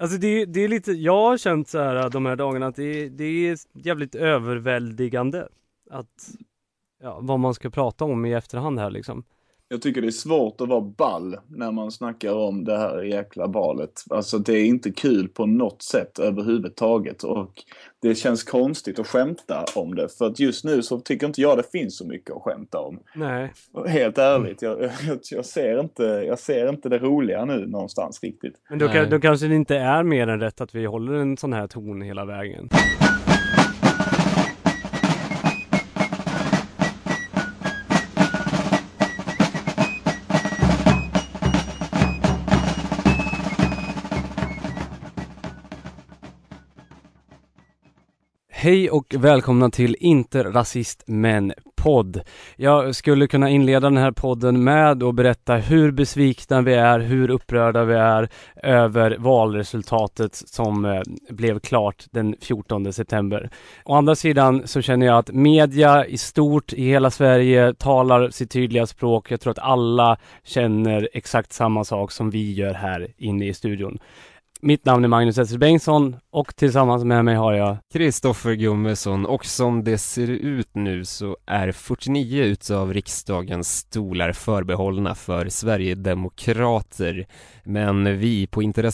Alltså det, det är lite, jag har känt så här de här dagarna att det, det är jävligt överväldigande att, ja, vad man ska prata om i efterhand här liksom. Jag tycker det är svårt att vara ball när man snackar om det här jäkla valet. Alltså det är inte kul på något sätt överhuvudtaget och det känns konstigt att skämta om det. För att just nu så tycker inte jag det finns så mycket att skämta om. Nej. Helt ärligt, jag, jag, jag ser, inte, jag ser inte det roliga nu någonstans riktigt. Men då, kan, då kanske det inte är mer än rätt att vi håller en sån här ton hela vägen. Hej och välkomna till Inte rasist men podd. Jag skulle kunna inleda den här podden med att berätta hur besvikna vi är, hur upprörda vi är över valresultatet som eh, blev klart den 14 september. Å andra sidan så känner jag att media i stort i hela Sverige talar sitt tydliga språk. Jag tror att alla känner exakt samma sak som vi gör här inne i studion. Mitt namn är Magnus Ester Bengtsson och tillsammans med mig har jag Kristoffer Gummesson och som det ser ut nu så är 49 utav riksdagens stolar förbehållna för Sverigedemokrater. Men vi på Inte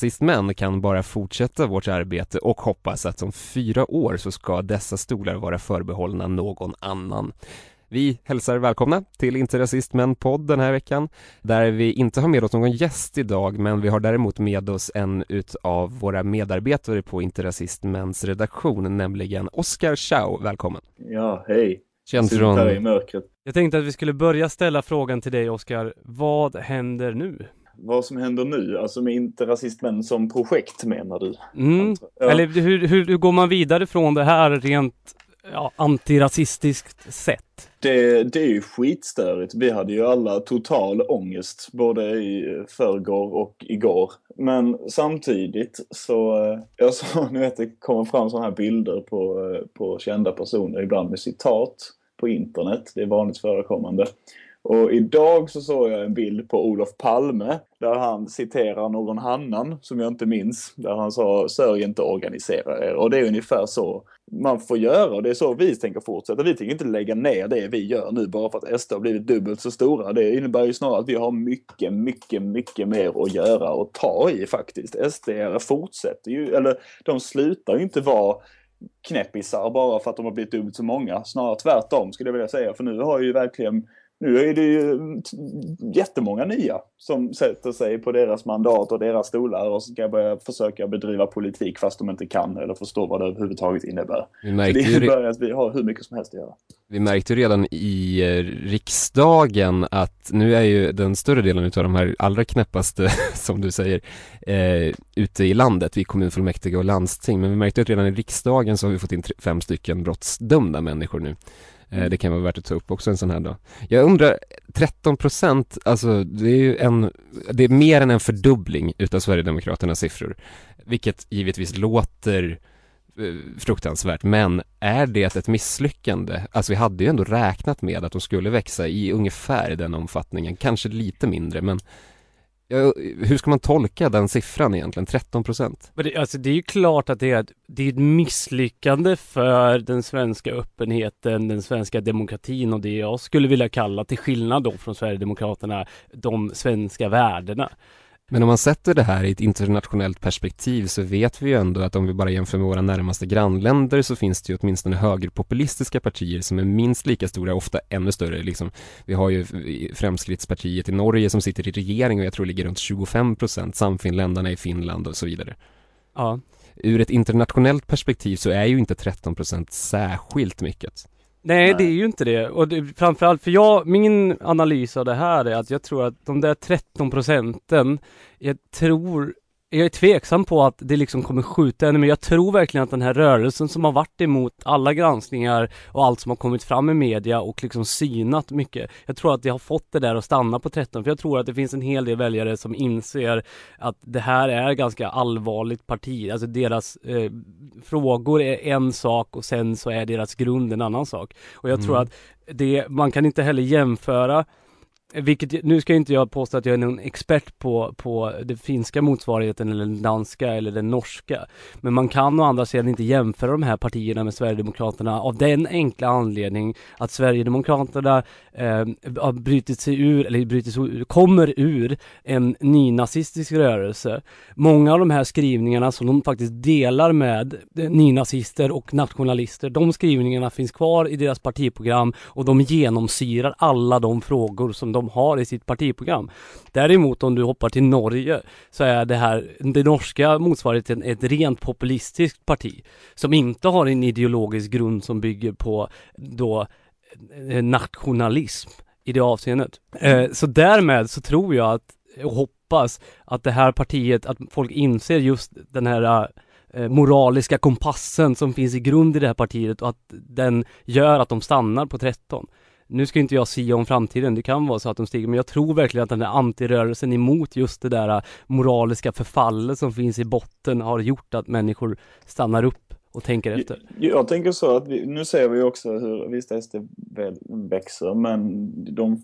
kan bara fortsätta vårt arbete och hoppas att om fyra år så ska dessa stolar vara förbehållna någon annan. Vi hälsar välkomna till Inte Rasist Men podd den här veckan där vi inte har med oss någon gäst idag men vi har däremot med oss en utav våra medarbetare på Inte Rasist Mäns redaktion nämligen Oskar Schau, välkommen! Ja, hej! Känd Sitter från... här i mörkret. Jag tänkte att vi skulle börja ställa frågan till dig Oskar. Vad händer nu? Vad som händer nu, alltså med Inte Rasist Men som projekt menar du? Mm. Ja. Eller hur, hur, hur går man vidare från det här rent ja, antirasistiskt sätt? Det, det är ju skitstörigt. Vi hade ju alla total ångest både i förrgår och igår. Men samtidigt så, eh, jag såg nu att det kommer fram sådana här bilder på, eh, på kända personer ibland med citat på internet. Det är vanligt förekommande. Och idag så såg jag en bild på Olof Palme där han citerar någon annan som jag inte minns. Där han sa sörj inte organisera er. Och det är ungefär så man får göra och det är så vi tänker fortsätta. Vi tänker inte lägga ner det vi gör nu bara för att SD har blivit dubbelt så stora. Det innebär ju snarare att vi har mycket, mycket, mycket mer att göra och ta i faktiskt. SD fortsätter ju, eller de slutar ju inte vara knäppisar bara för att de har blivit dubbelt så många. Snarare tvärtom skulle jag vilja säga. För nu har ju verkligen nu är det ju jättemånga nya som sätter sig på deras mandat och deras stolar och ska börja försöka bedriva politik fast de inte kan eller förstår vad det överhuvudtaget innebär. Vi märkte, det innebär att vi har hur mycket som helst att göra. vi märkte ju redan i eh, riksdagen att nu är ju den större delen utav de här allra knäppaste, som du säger, eh, ute i landet, vid kommunfullmäktige och landsting. Men vi märkte att redan i riksdagen så har vi fått in tre- fem stycken brottsdömda människor nu. Eh, Det kan vara värt att ta upp också en sån här dag. Jag undrar, 13 procent, alltså det är ju en, det är mer än en fördubbling utav Sverigedemokraternas siffror. Vilket givetvis låter eh, fruktansvärt, men är det ett misslyckande? Alltså vi hade ju ändå räknat med att de skulle växa i ungefär den omfattningen, kanske lite mindre, men ja, hur ska man tolka den siffran egentligen, 13 procent? Alltså det är ju klart att det är, det är ett misslyckande för den svenska öppenheten, den svenska demokratin och det jag skulle vilja kalla, till skillnad då från Sverigedemokraterna, de svenska värdena. Men om man sätter det här i ett internationellt perspektiv så vet vi ju ändå att om vi bara jämför med våra närmaste grannländer så finns det ju åtminstone högerpopulistiska partier som är minst lika stora, ofta ännu större liksom. Vi har ju Fremskrittspartiet i Norge som sitter i regering och jag tror ligger runt 25 procent, Samfinländarna i Finland och så vidare. Ja. Ur ett internationellt perspektiv så är ju inte 13 procent särskilt mycket. Nej, Nej. det är ju inte det. Och det, framförallt, för jag, min analys av det här är att jag tror att de där 13 procenten, jag tror, jag är tveksam på att det liksom kommer skjuta ännu men jag tror verkligen att den här rörelsen som har varit emot alla granskningar och allt som har kommit fram i media och liksom synat mycket. Jag tror att det har fått det där att stanna på 13 för jag tror att det finns en hel del väljare som inser att det här är ganska allvarligt parti. Alltså deras eh, frågor är en sak och sen så är deras grund en annan sak. Och jag tror Mm. att det, man kan inte heller jämföra vilket, nu ska inte jag påstå att jag är någon expert på, på den finska motsvarigheten eller den danska eller den norska. Men man kan å andra sidan inte jämföra de här partierna med Sverigedemokraterna av den enkla anledning att Sverigedemokraterna eh, har brutit sig ur, eller brutit sig ur, kommer ur en nynazistisk rörelse. Många av de här skrivningarna som de faktiskt delar med eh, nynazister och nationalister, de skrivningarna finns kvar i deras partiprogram och de genomsyrar alla de frågor som de har i sitt partiprogram. Däremot om du hoppar till Norge så är det här, det norska motsvarigheten ett rent populistiskt parti som inte har en ideologisk grund som bygger på då Eh, nationalism i det avseendet. Eh, så därmed så tror jag att, och hoppas att det här partiet, att folk inser just den här eh, moraliska kompassen som finns i grund i det här partiet och att den gör att de stannar på 13 nu ska inte jag sia om framtiden, det kan vara så att de stiger, men jag tror verkligen att den här antirörelsen emot just det där moraliska förfallet som finns i botten har gjort att människor stannar upp och tänker efter. Jag, jag tänker så att vi, nu ser vi också hur, visst SD växer, men de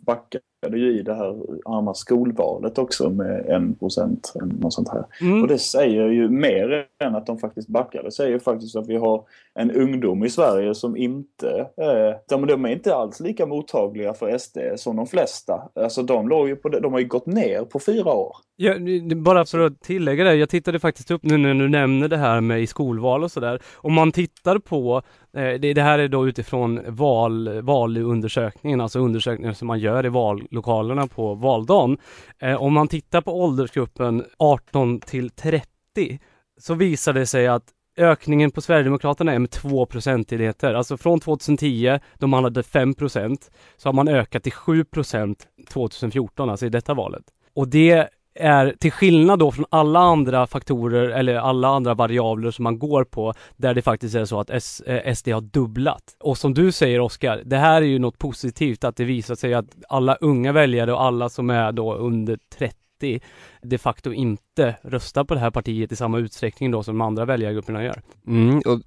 backade ju i det här arma skolvalet också med en procent, något sånt här. Mm. Och det säger ju mer än att de faktiskt backade. Det säger faktiskt att vi har en ungdom i Sverige som inte, eh, de, de är inte alls lika mottagliga för SD som de flesta. Alltså de låg ju på det, de har ju gått ner på fyra år. Ja, bara för att tillägga det, jag tittade faktiskt upp nu när du nämner det här med i skolval och sådär. Om man tittar på, Eh, det, det, här är då utifrån val, valundersökningen, alltså undersökningar som man gör i vallokalerna på valdagen. Eh, om man tittar på åldersgruppen 18 till 30 så visar det sig att ökningen på Sverigedemokraterna är med 2 procentenheter. Alltså från 2010, då man hade 5 procent, så har man ökat till 7 procent 2014, alltså i detta valet. Och det är till skillnad då från alla andra faktorer eller alla andra variabler som man går på där det faktiskt är så att S, eh, SD har dubblat. Och som du säger Oskar, det här är ju något positivt att det visar sig att alla unga väljare och alla som är då under 30 de facto inte röstar på det här partiet i samma utsträckning då som de andra väljargrupperna gör. Mm, och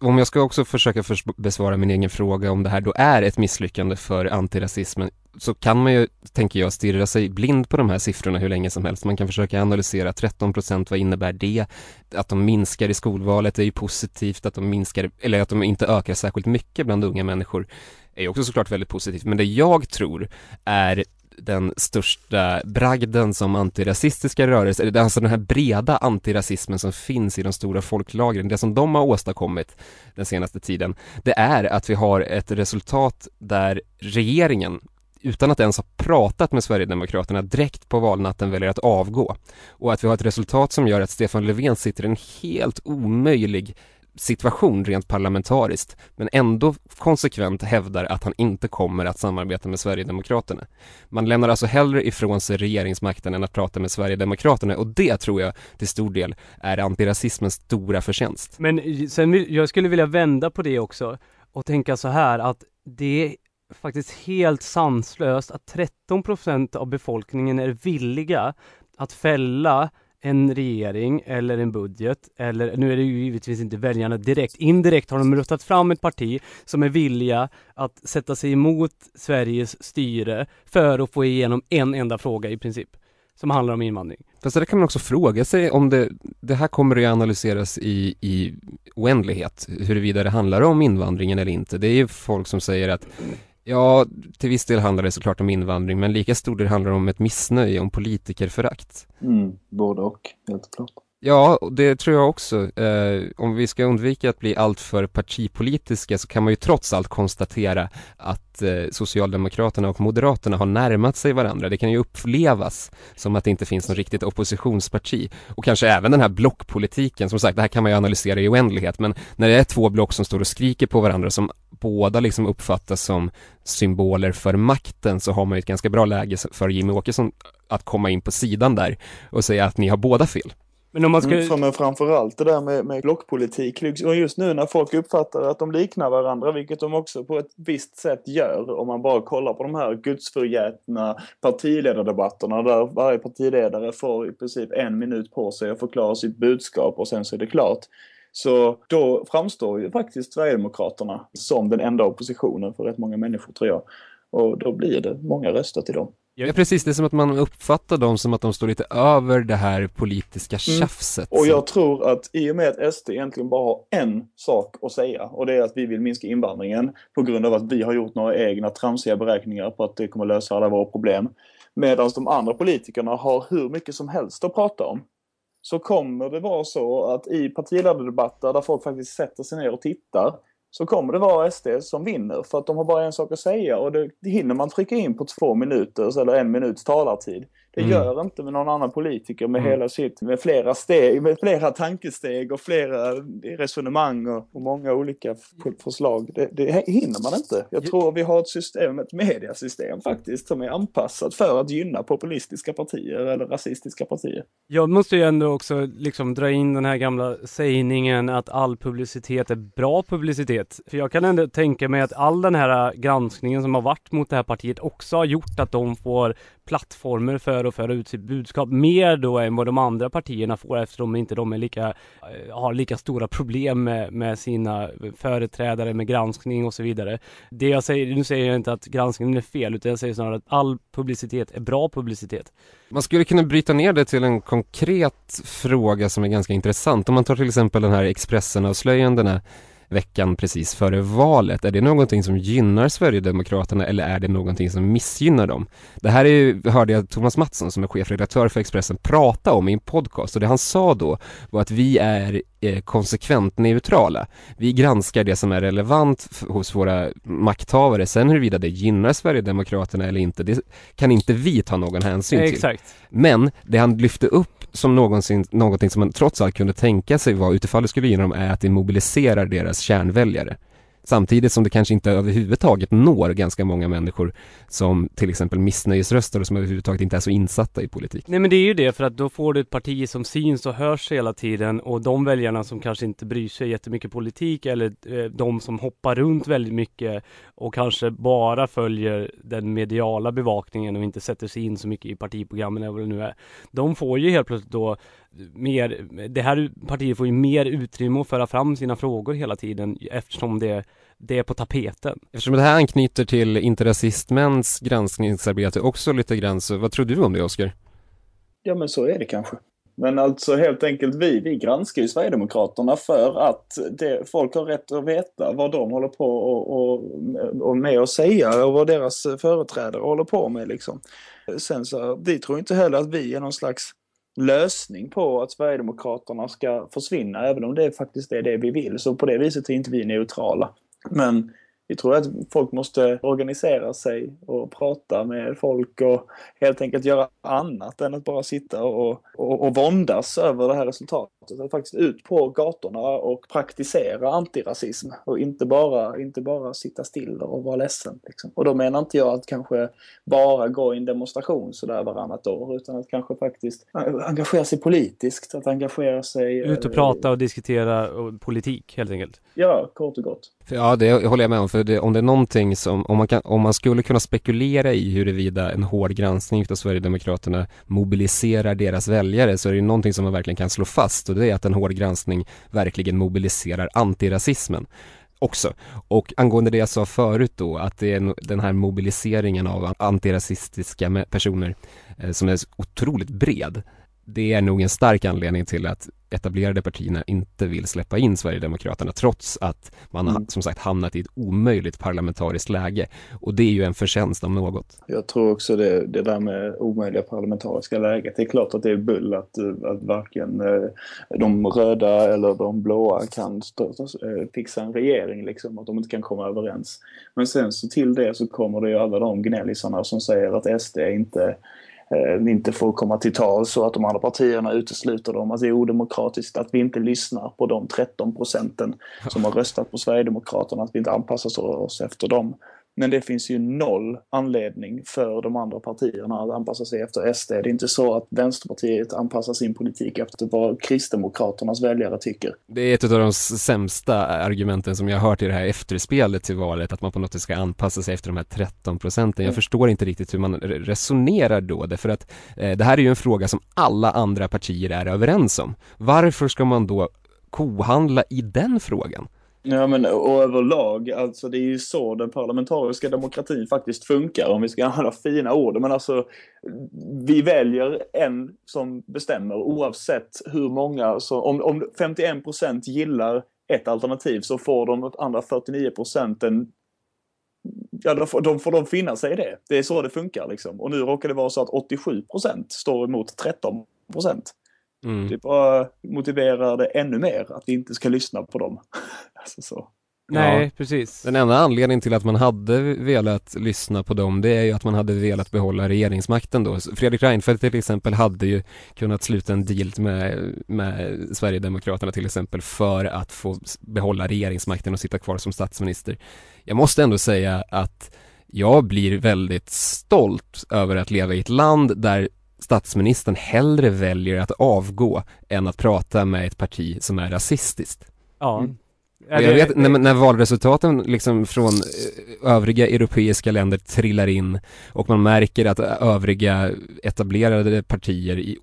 om jag ska också försöka besvara min egen fråga om det här då är ett misslyckande för antirasismen så kan man ju, tänker jag, stirra sig blind på de här siffrorna hur länge som helst. Man kan försöka analysera 13 procent, vad innebär det? Att de minskar i skolvalet är ju positivt, att de minskar, eller att de inte ökar särskilt mycket bland unga människor är ju också såklart väldigt positivt. Men det jag tror är den största bragden som antirasistiska rörelser, alltså den här breda antirasismen som finns i de stora folklagren, det som de har åstadkommit den senaste tiden, det är att vi har ett resultat där regeringen utan att ens ha pratat med Sverigedemokraterna direkt på valnatten väljer att avgå. Och att vi har ett resultat som gör att Stefan Löfven sitter i en helt omöjlig situation rent parlamentariskt, men ändå konsekvent hävdar att han inte kommer att samarbeta med Sverigedemokraterna. Man lämnar alltså hellre ifrån sig regeringsmakten än att prata med Sverigedemokraterna och det tror jag till stor del är antirasismens stora förtjänst. Men sen, jag skulle vilja vända på det också och tänka så här att det faktiskt helt sanslöst att 13% av befolkningen är villiga att fälla en regering eller en budget eller nu är det ju givetvis inte väljarna direkt. Indirekt har de röstat fram ett parti som är villiga att sätta sig emot Sveriges styre för att få igenom en enda fråga i princip som handlar om invandring. Fast det kan man också fråga sig om det, det här kommer att analyseras i, i oändlighet, huruvida det handlar om invandringen eller inte. Det är ju folk som säger att Ja, till viss del handlar det såklart om invandring, men lika stor del handlar det om ett missnöje, om politikerförakt. Mm, både och, helt klart. Ja, det tror jag också. Eh, om vi ska undvika att bli alltför partipolitiska så kan man ju trots allt konstatera att eh, Socialdemokraterna och Moderaterna har närmat sig varandra. Det kan ju upplevas som att det inte finns något riktigt oppositionsparti. Och kanske även den här blockpolitiken, som sagt, det här kan man ju analysera i oändlighet, men när det är två block som står och skriker på varandra, som båda liksom uppfattas som symboler för makten, så har man ju ett ganska bra läge för Jimmy Åkesson att komma in på sidan där och säga att ni har båda fel. Men om man ska... Mm, men framförallt det där med, med blockpolitik. Liksom, och just nu när folk uppfattar att de liknar varandra, vilket de också på ett visst sätt gör. Om man bara kollar på de här gudsförgätna partiledardebatterna där varje partiledare får i princip en minut på sig att förklara sitt budskap och sen så är det klart. Så då framstår ju faktiskt Sverigedemokraterna som den enda oppositionen för rätt många människor tror jag. Och då blir det många röster till dem. Ja precis, det är som att man uppfattar dem som att de står lite över det här politiska Mm. tjafset. Och jag tror att i och med att SD egentligen bara har en sak att säga och det är att vi vill minska invandringen på grund av att vi har gjort några egna tramsiga beräkningar på att det kommer lösa alla våra problem. Medan de andra politikerna har hur mycket som helst att prata om. Så kommer det vara så att i partiledardebatter där folk faktiskt sätter sig ner och tittar så kommer det vara SD som vinner för att de har bara en sak att säga och det, det hinner man trycka in på två minuters eller en minuts talartid. Det Mm. gör inte med någon annan politiker med Mm. hela sitt, med flera steg, med flera tankesteg och flera resonemang och, och många olika förslag. Det, det hinner man inte. Jag tror vi har ett system, ett mediasystem faktiskt, som är anpassat för att gynna populistiska partier eller rasistiska partier. Jag måste ju ändå också liksom dra in den här gamla sägningen att all publicitet är bra publicitet. För jag kan ändå tänka mig att all den här granskningen som har varit mot det här partiet också har gjort att de får plattformar för att föra ut sitt budskap mer då än vad de andra partierna får eftersom inte de är lika, eh, har lika stora problem med, med sina företrädare med granskning och så vidare. Det jag säger, nu säger jag inte att granskningen är fel utan jag säger snarare att all publicitet är bra publicitet. Man skulle kunna bryta ner det till en konkret fråga som är ganska intressant. Om man tar till exempel den här Expressen-avslöjandena veckan precis före valet. Är det någonting som gynnar Sverigedemokraterna eller är det någonting som missgynnar dem? Det här är hörde jag Thomas Mattsson som är chefredaktör för Expressen prata om i en podcast och det han sa då var att vi är konsekvent neutrala. Vi granskar det som är relevant hos våra makthavare. Sen huruvida det gynnar Sverigedemokraterna eller inte, det kan inte vi ta någon hänsyn till. Exakt. Men det han lyfte upp som någonsin, någonting som man trots allt kunde tänka sig var utifall det skulle gynna dem är att det mobiliserar deras kärnväljare. Samtidigt som det kanske inte överhuvudtaget når ganska många människor som till exempel missnöjesröstar och som överhuvudtaget inte är så insatta i politik. Nej men det är ju det för att då får du ett parti som syns och hörs hela tiden och de väljarna som kanske inte bryr sig jättemycket politik eller eh, de som hoppar runt väldigt mycket och kanske bara följer den mediala bevakningen och inte sätter sig in så mycket i partiprogrammen eller vad det nu är. De får ju helt plötsligt då mer, det här partiet får ju mer utrymme att föra fram sina frågor hela tiden eftersom det, det är på tapeten. Eftersom det här anknyter till Inte rasistmäns granskningsarbete också lite grann, så vad tror du om det Oskar? Ja, men så är det kanske. Men alltså helt enkelt, vi, vi granskar ju Sverigedemokraterna för att det, folk har rätt att veta vad de håller på och, och, och med att säga och vad deras företrädare håller på med liksom. Sen så, vi tror inte heller att vi är någon slags lösning på att Sverigedemokraterna ska försvinna, även om det faktiskt är det vi vill. Så på det viset är inte vi neutrala. Men vi tror att folk måste organisera sig och prata med folk och helt enkelt göra annat än att bara sitta och, och, och våndas över det här resultatet. Att faktiskt ut på gatorna och praktisera antirasism och inte bara, inte bara sitta still och vara ledsen. Liksom. Och då menar inte jag att kanske bara gå i en demonstration sådär varannat år utan att kanske faktiskt engagera sig politiskt, att engagera sig... Ut och prata och diskutera politik helt enkelt. Ja, kort och gott. Ja, det håller jag med om, för det, om det är någonting som, om man, kan, om man skulle kunna spekulera i huruvida en hård granskning av Sverigedemokraterna mobiliserar deras väljare så är det ju någonting som man verkligen kan slå fast och det är att en hård granskning verkligen mobiliserar antirasismen också. Och angående det jag sa förut då, att det är den här mobiliseringen av antirasistiska personer eh, som är otroligt bred det är nog en stark anledning till att etablerade partierna inte vill släppa in Sverigedemokraterna trots att man Mm. har som sagt hamnat i ett omöjligt parlamentariskt läge och det är ju en förtjänst om något. Jag tror också det, det där med omöjliga parlamentariska läget. Det är klart att det är bull att, att varken eh, de röda eller de blåa kan eh, fixa en regering liksom, att de inte kan komma överens. Men sen så till det så kommer det ju alla de gnällisarna som säger att SD inte Eh, inte får komma till tal så att de andra partierna utesluter dem. Att det är odemokratiskt att vi inte lyssnar på de 13 procenten som har röstat på Sverigedemokraterna, att vi inte anpassar oss efter dem. Men det finns ju noll anledning för de andra partierna att anpassa sig efter SD. Det är inte så att Vänsterpartiet anpassar sin politik efter vad Kristdemokraternas väljare tycker. Det är ett av de sämsta argumenten som jag har hört i det här efterspelet till valet, att man på något sätt ska anpassa sig efter de här 13 procenten. Jag Mm. förstår inte riktigt hur man resonerar då, därför att eh, det här är ju en fråga som alla andra partier är överens om. Varför ska man då kohandla i den frågan? Ja, men och överlag, alltså det är ju så den parlamentariska demokratin faktiskt funkar, om vi ska använda fina ord. Men alltså, vi väljer en som bestämmer oavsett hur många, så om, om 51 procent gillar ett alternativ så får de andra 49 procenten Ja, då får, de får de finna sig i det. Det är så det funkar liksom. Och nu råkar det vara så att 87 procent står emot 13 procent. Mm. Det bara motiverar det ännu mer att vi inte ska lyssna på dem. alltså så. Nej, ja. precis. Den enda anledningen till att man hade velat lyssna på dem, det är ju att man hade velat behålla regeringsmakten då. Fredrik Reinfeldt till exempel hade ju kunnat sluta en deal med, med Sverigedemokraterna till exempel för att få behålla regeringsmakten och sitta kvar som statsminister. Jag måste ändå säga att jag blir väldigt stolt över att leva i ett land där statsministern hellre väljer att avgå än att prata med ett parti som är rasistiskt. Ja. Mm. Jag vet, när, när valresultaten liksom från eh, övriga europeiska länder trillar in och man märker att övriga etablerade partier i,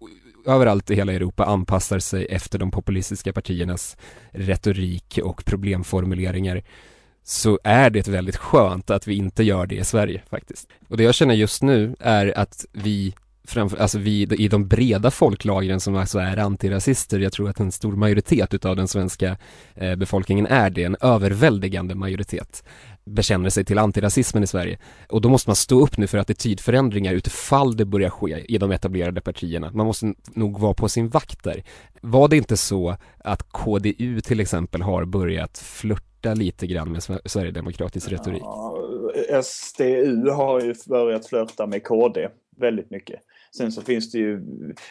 överallt i hela Europa anpassar sig efter de populistiska partiernas retorik och problemformuleringar så är det väldigt skönt att vi inte gör det i Sverige faktiskt. Och det jag känner just nu är att vi framför, alltså vi, i de breda folklagren som alltså är antirasister, jag tror att en stor majoritet utav den svenska eh, befolkningen är det, en överväldigande majoritet bekänner sig till antirasismen i Sverige. Och då måste man stå upp nu för attitydförändringar utifall det börjar ske i de etablerade partierna. Man måste nog vara på sin vakt där. Var det inte så att KDU till exempel har börjat flirta lite grann med Sverigedemokratisk retorik? Ja, SDU har ju börjat flörta med KD väldigt mycket. Sen så finns det ju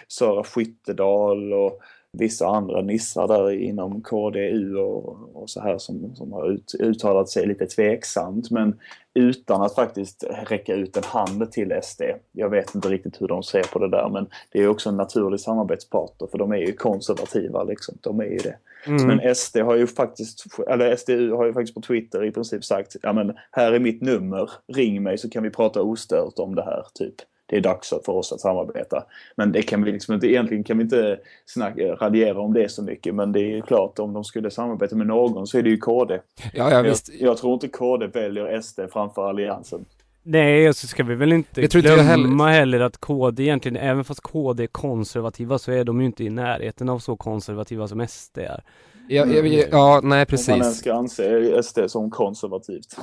Sara Skyttedal och vissa andra nissar där inom KDU och, och så här som, som har ut, uttalat sig lite tveksamt men utan att faktiskt räcka ut en hand till SD. Jag vet inte riktigt hur de ser på det där men det är också en naturlig samarbetspartner för de är ju konservativa liksom. De är ju det. Mm. Men SD har ju faktiskt, eller SDU har ju faktiskt på Twitter i princip sagt ja men här är mitt nummer, ring mig så kan vi prata ostört om det här typ det är dags för oss att samarbeta. Men det kan vi liksom inte, egentligen kan vi inte snacka, raljera om det så mycket. Men det är ju klart, om de skulle samarbeta med någon så är det ju KD. Ja, ja, visst. Jag, jag tror inte KD väljer SD framför Alliansen. Nej, och så ska vi väl inte jag glömma heller. heller. att KD egentligen, även fast KD är konservativa så är de ju inte i närheten av så konservativa som SD är. Ja, ja, ja nej precis. Om man ens ska anse SD som konservativt.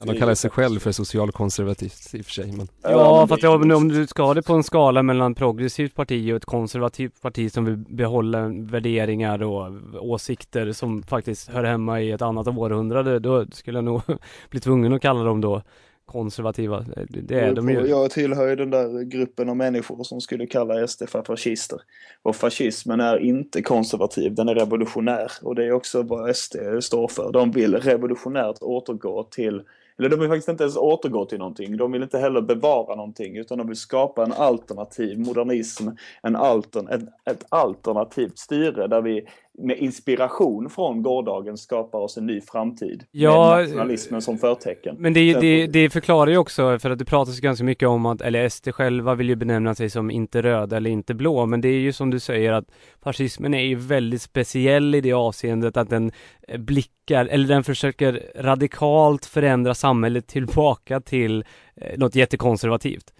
Ja, de kallar sig själv för socialkonservativt i och för sig men... Ja, fast ja, om du ska ha det på en skala mellan progressivt parti och ett konservativt parti som vill behålla värderingar och åsikter som faktiskt hör hemma i ett annat århundrade, då skulle jag nog bli tvungen att kalla dem då konservativa. Det är de ju. Jag tillhör ju den där gruppen av människor som skulle kalla SD för fascister. Och fascismen är inte konservativ, den är revolutionär. Och det är också vad SD står för. De vill revolutionärt återgå till eller de vill faktiskt inte ens återgå till någonting. De vill inte heller bevara någonting utan de vill skapa en alternativ modernism, en altern, ett, ett alternativt styre där vi med inspiration från gårdagen skapar oss en ny framtid. Ja, med nationalismen som förtecken. Men det, det, det förklarar ju också, för att det pratas ganska mycket om att, eller SD själva vill ju benämna sig som inte röda eller inte blå, men det är ju som du säger att fascismen är ju väldigt speciell i det avseendet att den eh, blickar, eller den försöker radikalt förändra samhället tillbaka till eh, något jättekonservativt.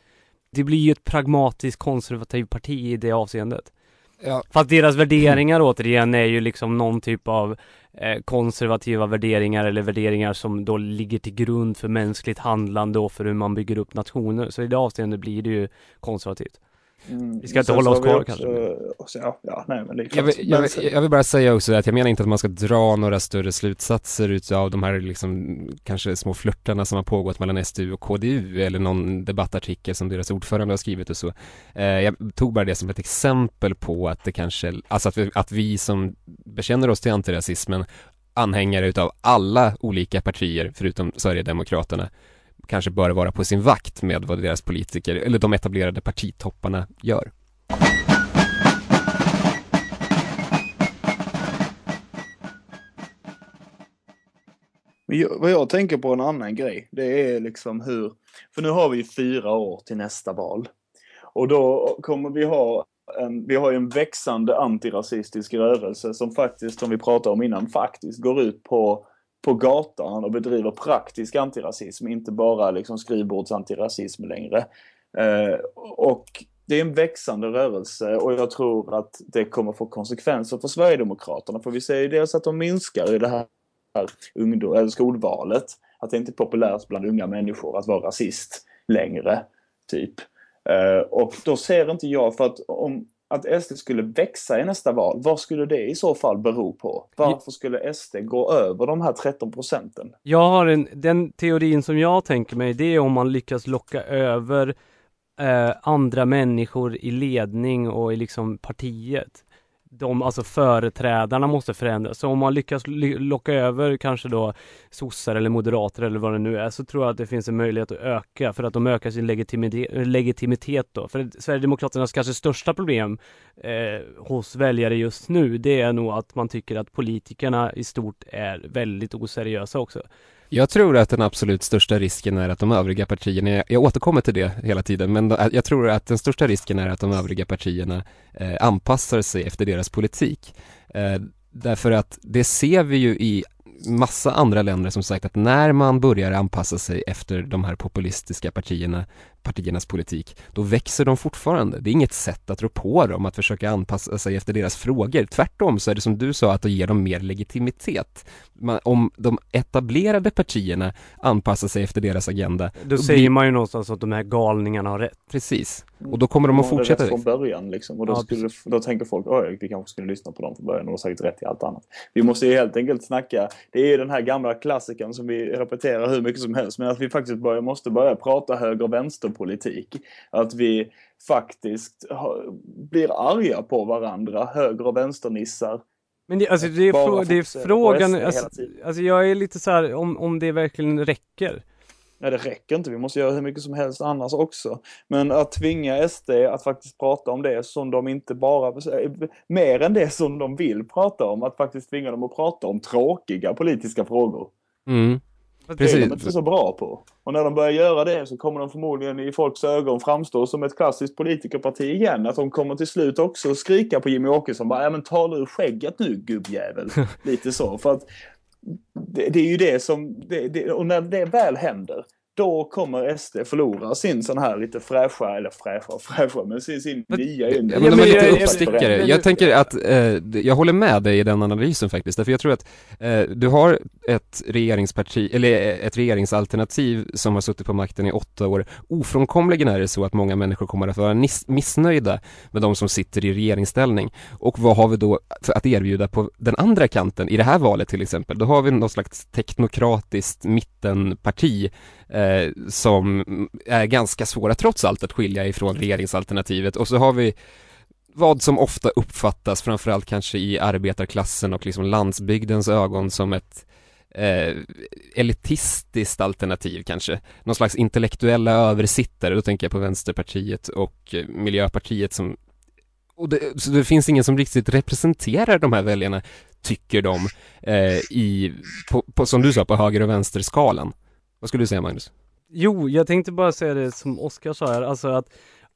Det blir ju ett pragmatiskt konservativt parti i det avseendet. Ja. Fast deras värderingar återigen är ju liksom någon typ av eh, konservativa värderingar eller värderingar som då ligger till grund för mänskligt handlande och för hur man bygger upp nationer. Så i det avseendet blir det ju konservativt. Mm. Vi ska inte hålla oss kvar kanske. ja, ja, nej, men det är jag, vill, jag, vill, jag vill bara säga också att jag menar inte att man ska dra några större slutsatser utav de här liksom kanske små flörtarna som har pågått mellan SDU och KDU eller någon debattartikel som deras ordförande har skrivit och så. Eh, jag tog bara det som ett exempel på att det kanske, alltså att vi, att vi som bekänner oss till antirasismen anhängare utav alla olika partier förutom Sverigedemokraterna kanske bör vara på sin vakt med vad deras politiker, eller de etablerade partitopparna gör. vad jag tänker på en annan grej, det är liksom hur, för nu har vi fyra år till nästa val. Och då kommer vi ha en, vi har ju en växande antirasistisk rörelse som faktiskt, som vi pratade om innan, faktiskt går ut på på gatan och bedriver praktisk antirasism, inte bara liksom skrivbordsantirasism längre. Eh, och det är en växande rörelse och jag tror att det kommer få konsekvenser för Sverigedemokraterna. För vi ser ju dels att de minskar i det här ungdom, eller skolvalet. Att det inte är populärt bland unga människor att vara rasist längre. Typ. Eh, och då ser inte jag, för att om att SD skulle växa i nästa val, vad skulle det i så fall bero på? Varför skulle SD gå över de här 13 procenten? Jag har en, den teorin som jag tänker mig, det är om man lyckas locka över eh, andra människor i ledning och i liksom partiet de, alltså företrädarna måste förändras. Så om man lyckas locka över kanske då sossar eller moderater eller vad det nu är så tror jag att det finns en möjlighet att öka för att de ökar sin legitimitet, legitimitet då. För Sverigedemokraternas kanske största problem eh, hos väljare just nu det är nog att man tycker att politikerna i stort är väldigt oseriösa också. Jag tror att den absolut största risken är att de övriga partierna, jag återkommer till det hela tiden, men jag tror att den största risken är att de övriga partierna eh, anpassar sig efter deras politik. Eh, därför att det ser vi ju i massa andra länder som sagt att när man börjar anpassa sig efter de här populistiska partierna, partiernas politik, då växer de fortfarande. Det är inget sätt att rå på dem att försöka anpassa sig efter deras frågor. Tvärtom så är det som du sa att det ger dem mer legitimitet. om de etablerade partierna anpassar sig efter deras agenda. Då, då säger blir... man ju någonstans att de här galningarna har rätt. Precis. Och då kommer de att fortsätta. från början liksom. Och då, skulle, då tänker folk, oj, vi kanske skulle lyssna på dem från början och de har säkert rätt i allt annat. Vi måste ju helt enkelt snacka, det är den här gamla klassikern som vi repeterar hur mycket som helst, men att vi faktiskt börjar, måste börja prata höger och vänsterpolitik. Att vi faktiskt blir arga på varandra, höger och vänsternissar. Men det, alltså det är, frå det är frågan, alltså, alltså jag är lite så här, om, om det verkligen räcker. Nej, det räcker inte. Vi måste göra hur mycket som helst annars också. Men att tvinga SD att faktiskt prata om det som de inte bara, mer än det som de vill prata om, att faktiskt tvinga dem att prata om tråkiga politiska frågor. Mm. Precis. Det är de inte så bra på. Och när de börjar göra det så kommer de förmodligen i folks ögon framstå som ett klassiskt politikerparti igen. Att de kommer till slut också skrika på Jimmy Åkesson bara, ja men ta ur skägget nu gubbjävel. Lite så. För att det, det, är ju det som, det, det, och när det väl händer, då kommer SD förlora sin sån här lite fräscha, eller fräscha och fräscha, men sin, sin men, nya Ja, men de är lite uppstickare. Jag tänker att, eh, jag håller med dig i den analysen faktiskt, därför jag tror att eh, du har ett regeringsparti, eller eh, ett regeringsalternativ som har suttit på makten i åtta år. Ofrånkomligen är det så att många människor kommer att vara missnöjda med de som sitter i regeringsställning. Och vad har vi då för att erbjuda på den andra kanten, i det här valet till exempel? Då har vi något slags teknokratiskt mittenparti eh, som är ganska svåra trots allt att skilja ifrån regeringsalternativet och så har vi vad som ofta uppfattas, framförallt kanske i arbetarklassen och liksom landsbygdens ögon som ett eh, elitistiskt alternativ kanske. Någon slags intellektuella översittare, då tänker jag på Vänsterpartiet och eh, Miljöpartiet som och det, så det finns ingen som riktigt representerar de här väljarna, tycker de, eh, i, på, på, som du sa, på höger och vänsterskalan. Vad skulle du säga Magnus? Jo, jag tänkte bara säga det som Oskar sa här, alltså att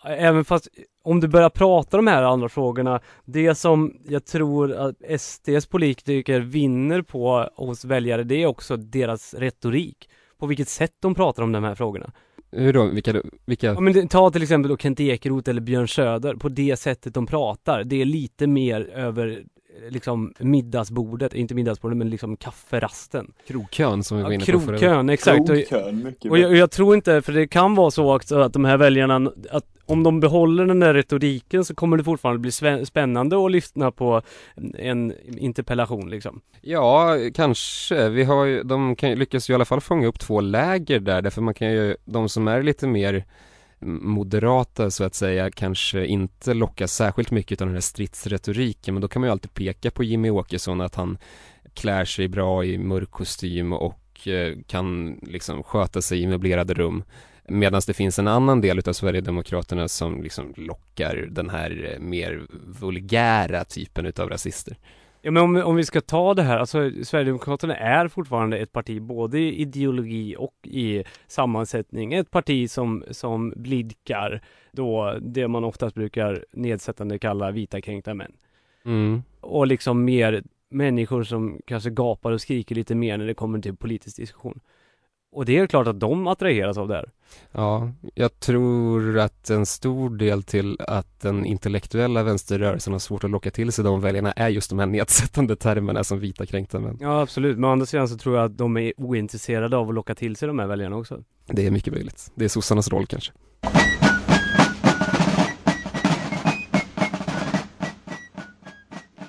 även fast om du börjar prata de här andra frågorna, det som jag tror att SDs politiker vinner på hos väljare, det är också deras retorik. På vilket sätt de pratar om de här frågorna. Hur då? Vilka? vilka? Ja, men ta till exempel då Kent Ekeroth eller Björn Söder, på det sättet de pratar. Det är lite mer över liksom middagsbordet, inte middagsbordet men liksom kafferasten. Krogkön som vi var inne på förra Krogkön, exakt. Krogkön, mycket och jag, och jag tror inte, för det kan vara så också att de här väljarna, att om de behåller den där retoriken så kommer det fortfarande bli spännande att lyssna på en interpellation liksom. Ja, kanske. Vi har ju, de kan, lyckas ju i alla fall fånga upp två läger där, därför man kan ju, de som är lite mer moderata så att säga kanske inte lockar särskilt mycket av den här stridsretoriken men då kan man ju alltid peka på Jimmy Åkesson att han klär sig bra i mörk kostym och eh, kan liksom sköta sig i möblerade rum Medan det finns en annan del utav Sverigedemokraterna som liksom lockar den här eh, mer vulgära typen utav rasister. Ja men om, om vi ska ta det här, alltså Sverigedemokraterna är fortfarande ett parti både i ideologi och i sammansättning. Ett parti som, som blidkar då det man oftast brukar nedsättande kalla vita kränkta män. Mm. Och liksom mer människor som kanske gapar och skriker lite mer när det kommer till politisk diskussion. Och det är klart att de attraheras av det här. Ja, jag tror att en stor del till att den intellektuella vänsterrörelsen har svårt att locka till sig de väljarna är just de här nedsättande termerna som vita kränkta män. Ja, absolut. Men å andra sidan så tror jag att de är ointresserade av att locka till sig de här väljarna också. Det är mycket möjligt. Det är sossarnas roll kanske.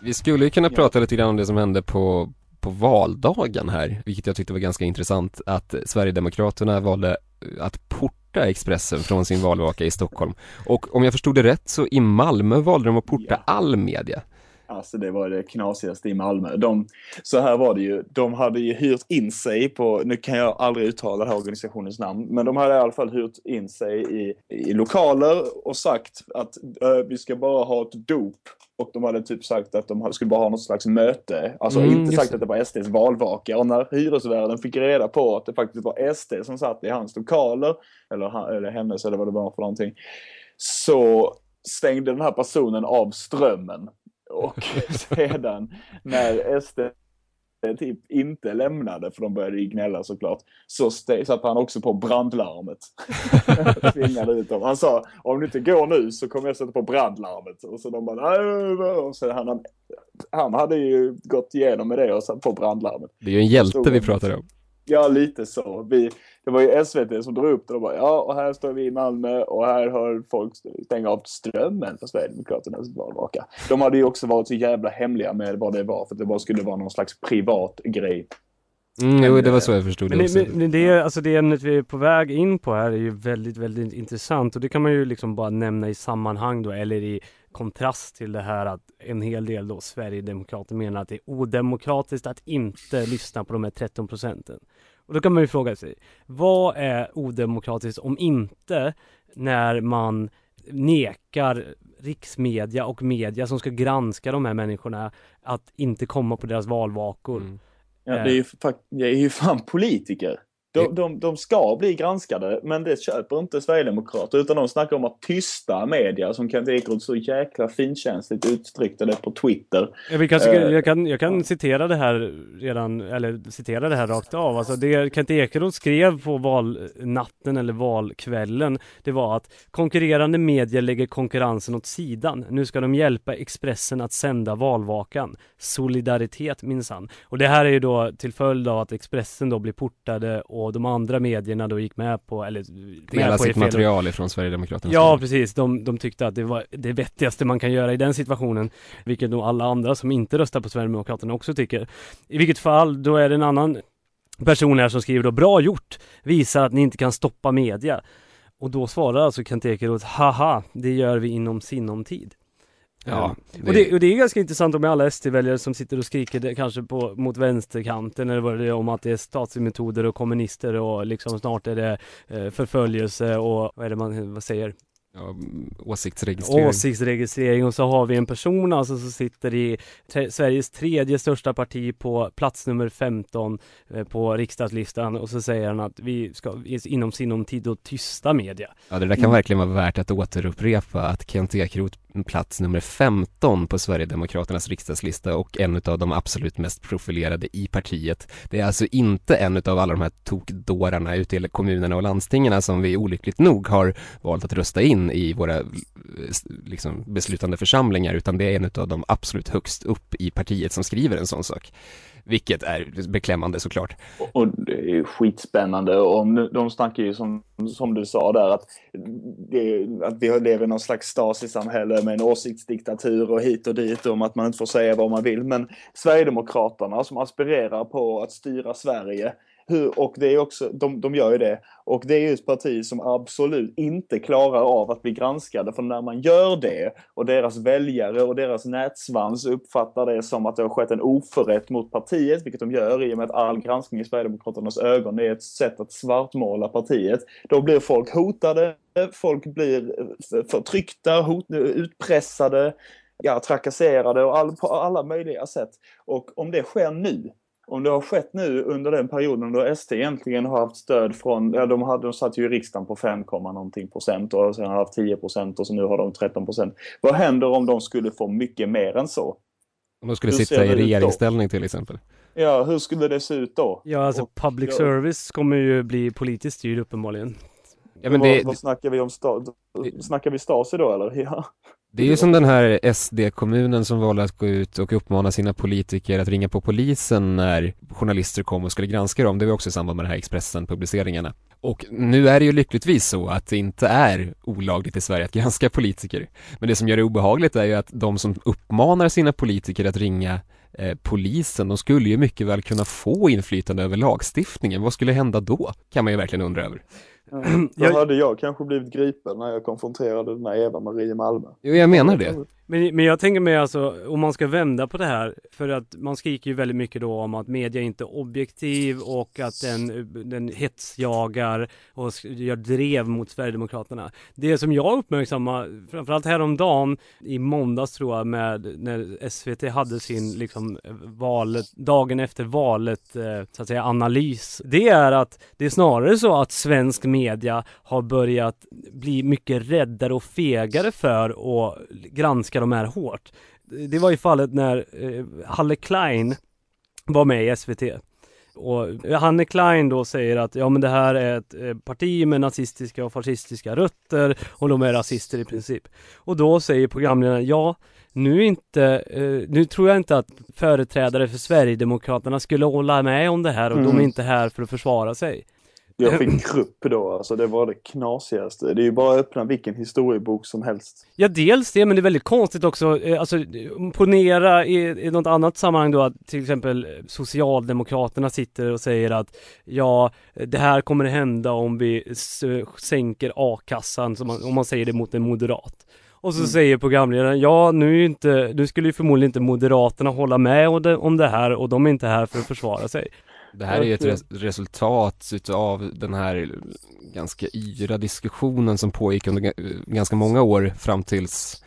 Vi skulle ju kunna prata lite grann om det som hände på, på valdagen här, vilket jag tyckte var ganska intressant, att Sverigedemokraterna valde att porta Expressen från sin valvaka i Stockholm. Och om jag förstod det rätt så i Malmö valde de att porta Ja. all media. Alltså det var det knasigaste i Malmö. De, så här var det ju, de hade ju hyrt in sig på, nu kan jag aldrig uttala den här organisationens namn, men de hade i alla fall hyrt in sig i, i lokaler och sagt att eh, vi ska bara ha ett dop. Och de hade typ sagt att de skulle bara ha något slags möte. Alltså Mm, inte sagt att det var SDs valvaka. Och när hyresvärden fick reda på att det faktiskt var SD som satt i hans lokaler, eller, eller hennes eller vad det var för någonting, så stängde den här personen av strömmen. Och sedan när SD typ inte lämnade, för de började ju gnälla såklart, så satte han också på brandlarmet. Tvingade ut dem. Han sa, om du inte går nu så kommer jag sätta på brandlarmet. Och så de bara, och så han, han hade ju gått igenom med det och satt på brandlarmet. Det är ju en hjälte vi pratar om. Ja, lite så. Vi, det var ju SVT som drog upp det och bara ja, och här står vi i Malmö och här har folk stängt av strömmen för Sverigedemokraternas valvaka. De hade ju också varit så jävla hemliga med vad det var för att det bara skulle vara någon slags privat grej. Mm, jo, det var så jag förstod det Men, också. men men det, är, alltså det ämnet vi är på väg in på här är ju väldigt, väldigt intressant och det kan man ju liksom bara nämna i sammanhang då eller i kontrast till det här att en hel del då Sverigedemokrater menar att det är odemokratiskt att inte lyssna på de här 13 procenten. Och då kan man ju fråga sig, vad är odemokratiskt om inte när man nekar riksmedia och media som ska granska de här människorna att inte komma på deras valvakor. Mm. Ja, det, är ju, det är ju fan politiker. De, de, de ska bli granskade, men det köper inte Sverigedemokrater. Utan de snackar om att tysta media, som Kent Ekeroth så jäkla finkänsligt uttryckte det på Twitter. Jag, vill kanske, Eh, jag, kan, jag kan citera det här redan, eller citera det här rakt av. Alltså det Kent Ekeroth skrev på valnatten eller valkvällen, det var att konkurrerande medier lägger konkurrensen åt sidan. Nu ska de hjälpa Expressen att sända valvakan. Solidaritet minsann. Och det här är ju då till följd av att Expressen då blir portade och de andra medierna då gick med på, eller Dela sitt material ifrån Sverigedemokraterna. Ja, precis. De, de tyckte att det var det vettigaste man kan göra i den situationen. Vilket nog alla andra som inte röstar på Sverigedemokraterna också tycker. I vilket fall, då är det en annan person här som skriver då Bra gjort! Visar att ni inte kan stoppa media. Och då svarar alltså Kent Ekeroth Haha, det gör vi inom sinom tid. Ja, Och, det, och det är ganska intressant med alla SD-väljare som sitter och skriker det, kanske på, mot vänsterkanten eller vad det är om att det är statsmetoder och kommunister och liksom snart är det eh, förföljelse och vad är det man vad säger? Ja, mm, åsiktsregistrering. Åsiktsregistrering och så har vi en person alltså som sitter i tre, Sveriges tredje största parti på plats nummer 15 eh, på riksdagslistan och så säger han att vi ska inom sinom tid då tysta media. Ja, det där kan verkligen vara värt att återupprepa att Kent Ekeroth plats nummer 15 på Sverigedemokraternas riksdagslista och en av de absolut mest profilerade i partiet. Det är alltså inte en av alla de här tokdårarna ute i kommunerna och landstingen som vi olyckligt nog har valt att rösta in i våra eh, liksom, beslutande församlingar utan det är en av de absolut högst upp i partiet som skriver en sån sak. Vilket är beklämmande såklart. Och- Och det är skitspännande. Och de snackar ju som, som du sa där att, det, att vi lever i någon slags Stasi-samhälle med en åsiktsdiktatur och hit och dit om att man inte får säga vad man vill. Men Sverigedemokraterna som aspirerar på att styra Sverige hur, och det är också, de, de gör ju det. Och det är ju ett parti som absolut inte klarar av att bli granskade. För när man gör det och deras väljare och deras nätsvans uppfattar det som att det har skett en oförrätt mot partiet, vilket de gör i och med att all granskning i Sverigedemokraternas ögon är ett sätt att svartmåla partiet. Då blir folk hotade, folk blir förtryckta, hot, utpressade, ja, trakasserade och all, på alla möjliga sätt. Och om det sker nu, om det har skett nu under den perioden då SD egentligen har haft stöd från, ja de, hade, de satt ju i riksdagen på 5, någonting procent och sen har haft 10 procent och så nu har de 13 procent. Vad händer om de skulle få mycket mer än så? Om de skulle Hur sitta i regeringsställning till exempel. Ja, hur skulle det se ut då? Ja, alltså Och- public ja. service kommer ju bli politiskt styrd uppenbarligen. Ja, men vad, det, vad snackar vi om? Sta- snackar vi Stasi då eller? Ja det är ju som den här SD-kommunen som valde att gå ut och uppmana sina politiker att ringa på polisen när journalister kom och skulle granska dem. Det var också i samband med de här Expressen-publiceringarna. Och nu är det ju lyckligtvis så att det inte är olagligt i Sverige att granska politiker. Men det som gör det obehagligt är ju att de som uppmanar sina politiker att ringa eh, polisen, de skulle ju mycket väl kunna få inflytande över lagstiftningen. Vad skulle hända då? Kan man ju verkligen undra över. Då Jag- hade jag kanske blivit gripen när jag konfronterade den här Eva-Marie i Malmö. Jo, jag menar det. Men, men jag tänker mig alltså, om man ska vända på det här, för att man skriker ju väldigt mycket då om att media inte är objektiv och att den, den hetsjagar och gör drev mot Sverigedemokraterna. Det som jag uppmärksammar, framförallt häromdagen, i måndags tror jag, med när SVT hade sin liksom valet, dagen efter valet, eh, så att säga analys. Det är att det är snarare så att svensk media har börjat bli mycket räddare och fegare för att granska de här hårt. Det var i fallet när eh, Halle Klein var med i SVT. Och Hanne Klein då säger att ja men det här är ett eh, parti med nazistiska och fascistiska rötter och de är rasister i princip. Och då säger programledaren ja nu inte, eh, nu tror jag inte att företrädare för Sverigedemokraterna skulle hålla med om det här och de Mm. är inte här för att försvara sig. Jag fick grupp då, alltså det var det knasigaste. Det är ju bara att öppna vilken historiebok som helst. Ja, dels det, men det är väldigt konstigt också, eh, alltså ponera i, i något annat sammanhang då att till exempel Socialdemokraterna sitter och säger att ja, det här kommer hända om vi sänker a-kassan, om man säger det mot en moderat. Och så Mm. säger programledaren, ja nu är inte, nu skulle ju förmodligen inte Moderaterna hålla med om det, om det här och de är inte här för att försvara sig. Det här är ju ett res- resultat utav den här ganska yra diskussionen som pågick under ga- ganska många år fram tills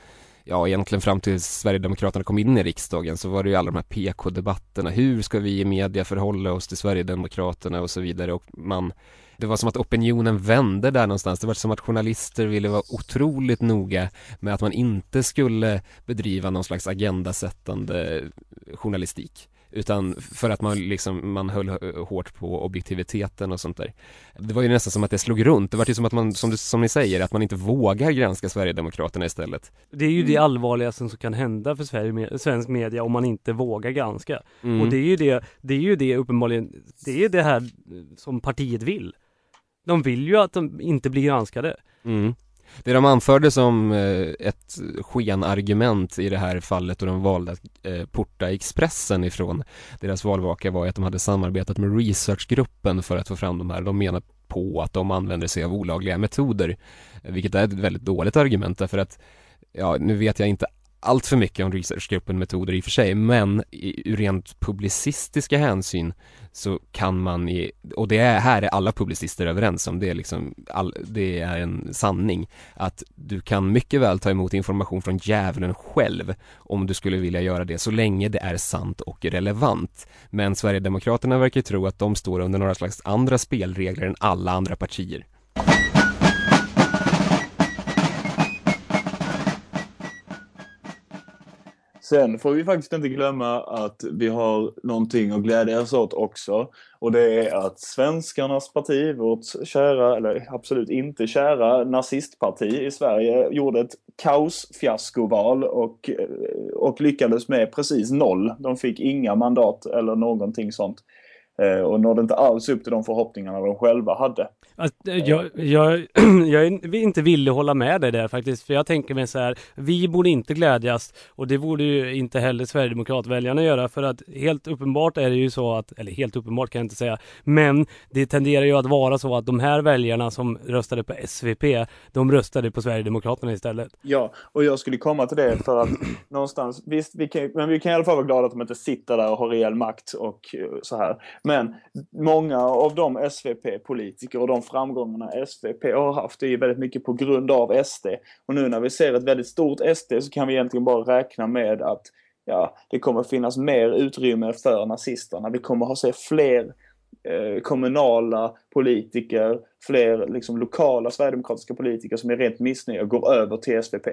Ja, egentligen fram tills Sverigedemokraterna kom in i riksdagen så var det ju alla de här PK-debatterna. Hur ska vi i media förhålla oss till Sverigedemokraterna och så vidare och man det var som att opinionen vände där någonstans. Det var som att journalister ville vara otroligt noga med att man inte skulle bedriva någon slags agendasättande journalistik. Utan för att man liksom, man höll hårt på objektiviteten och sånt där. Det var ju nästan som att det slog runt. Det var ju som att man, som, du, som ni säger, att man inte vågar granska Sverigedemokraterna istället. Det är ju det allvarligaste som kan hända för Sverige, svensk media om man inte vågar granska. Mm. Och det är ju det, det är ju det uppenbarligen, det är det här som partiet vill. De vill ju att de inte blir granskade. Mm. Det de anförde som eh, ett skenargument i det här fallet och de valde att eh, porta Expressen ifrån deras valvaka var ju att de hade samarbetat med researchgruppen för att få fram de här. De menar på att de använder sig av olagliga metoder, vilket är ett väldigt dåligt argument därför att ja, nu vet jag inte allt för mycket om researchgruppen metoder i och för sig, men ur rent publicistiska hänsyn så kan man i, och det är, här är alla publicister överens om, det är liksom, all, det är en sanning, att du kan mycket väl ta emot information från djävulen själv om du skulle vilja göra det, så länge det är sant och relevant. Men Sverigedemokraterna verkar tro att de står under några slags andra spelregler än alla andra partier. Sen får vi faktiskt inte glömma att vi har någonting att glädjas åt också. Och det är att svenskarnas parti, vårt kära, eller absolut inte kära, nazistparti i Sverige gjorde ett kaosfiaskoval och, och lyckades med precis noll. De fick inga mandat eller någonting sånt. Eh, och nådde inte alls upp till de förhoppningarna de själva hade. Alltså, jag, jag, jag är inte villig att hålla med dig där faktiskt, för jag tänker mig så här, vi borde inte glädjas och det borde ju inte heller Sverigedemokratväljarna göra för att helt uppenbart är det ju så att, eller helt uppenbart kan jag inte säga, men det tenderar ju att vara så att de här väljarna som röstade på SVP, de röstade på Sverigedemokraterna istället. Ja, och jag skulle komma till det för att någonstans, visst, vi kan, men vi kan i alla fall vara glada att de inte sitter där och har reell makt och eh, så här. Men många av de SVP-politiker och de framgångarna SVP har haft är ju väldigt mycket på grund av SD. Och nu när vi ser ett väldigt stort SD så kan vi egentligen bara räkna med att ja, det kommer finnas mer utrymme för nazisterna. Vi kommer att se fler eh, kommunala politiker, fler liksom, lokala sverigedemokratiska politiker som är rent missnöjda och går över till SVP.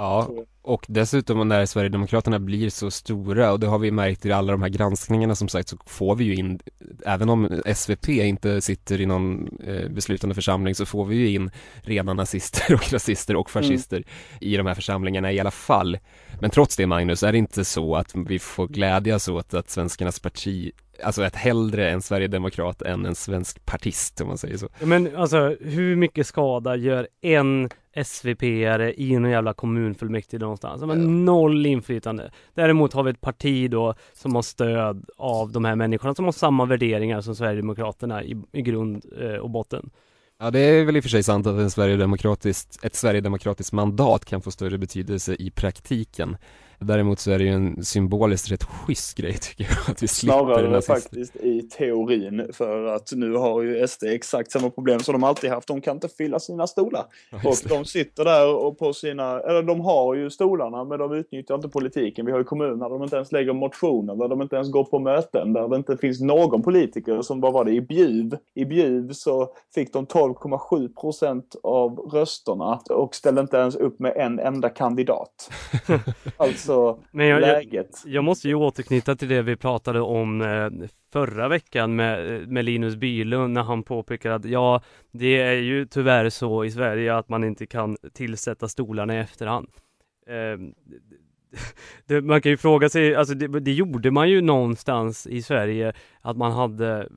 Ja, och dessutom när Sverigedemokraterna blir så stora och det har vi märkt i alla de här granskningarna som sagt så får vi ju in, även om SVP inte sitter i någon eh, beslutande församling så får vi ju in rena nazister och rasister och fascister mm. i de här församlingarna i alla fall. Men trots det Magnus, är det inte så att vi får glädjas åt att svenskarnas parti alltså ett hellre en sverigedemokrat än en svensk partist om man säger så. Men alltså hur mycket skada gör en SVP-are i någon jävla kommunfullmäktige någonstans? Men mm. noll inflytande. Däremot har vi ett parti då som har stöd av de här människorna som har samma värderingar som Sverigedemokraterna i, i grund eh, och botten. Ja det är väl i och för sig sant att en sverigedemokratiskt, ett sverigedemokratiskt mandat kan få större betydelse i praktiken Däremot så är det ju en symboliskt rätt schysst grej tycker jag, att vi Snarare faktiskt i teorin, för att nu har ju SD exakt samma problem som de alltid haft. De kan inte fylla sina stolar. Ja, och de sitter där och på sina, eller de har ju stolarna men de utnyttjar inte politiken. Vi har ju kommuner där de inte ens lägger motioner, där de inte ens går på möten, där det inte finns någon politiker som, vad var det, i Bjuv? I Bjuv så fick de 12,7 procent av rösterna och ställde inte ens upp med en enda kandidat. alltså alltså Men jag, läget. Jag, jag, måste ju återknyta till det vi pratade om eh, förra veckan med, med Linus Bylund när han påpekade att ja, det är ju tyvärr så i Sverige att man inte kan tillsätta stolarna i efterhand. Eh, det, man kan ju fråga sig, alltså det, det, gjorde man ju någonstans i Sverige att man hade,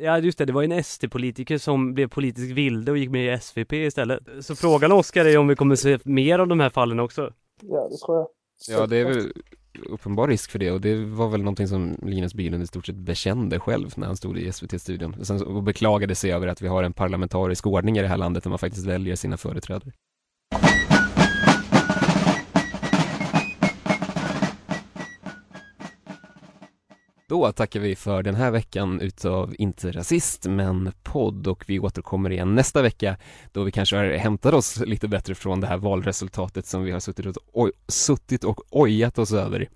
ja just det, det var en SD-politiker som blev politiskt vilde och gick med i SVP istället. Så frågan Oskar är om vi kommer se mer av de här fallen också. Ja, det tror jag. Ja, det är väl uppenbar risk för det och det var väl någonting som Linus Bylund i stort sett bekände själv när han stod i SVT-studion och beklagade sig över att vi har en parlamentarisk ordning i det här landet där man faktiskt väljer sina företrädare. Då tackar vi för den här veckan utav Inte Rasist men podd och vi återkommer igen nästa vecka då vi kanske har hämtat oss lite bättre från det här valresultatet som vi har suttit och, oj, suttit och ojat oss över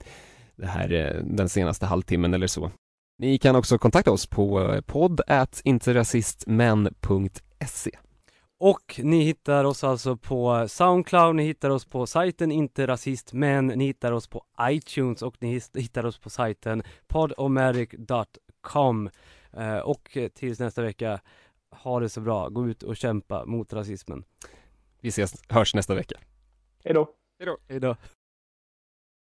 det här eh, den senaste halvtimmen eller så. Ni kan också kontakta oss på eh, podd interrasistmän.se och ni hittar oss alltså på Soundcloud, ni hittar oss på sajten Inte Rasist Men, ni hittar oss på iTunes och ni hittar oss på sajten podomeric.com eh, Och tills nästa vecka, ha det så bra, gå ut och kämpa mot rasismen. Vi ses, hörs nästa vecka. Hejdå Hejdå Hejdå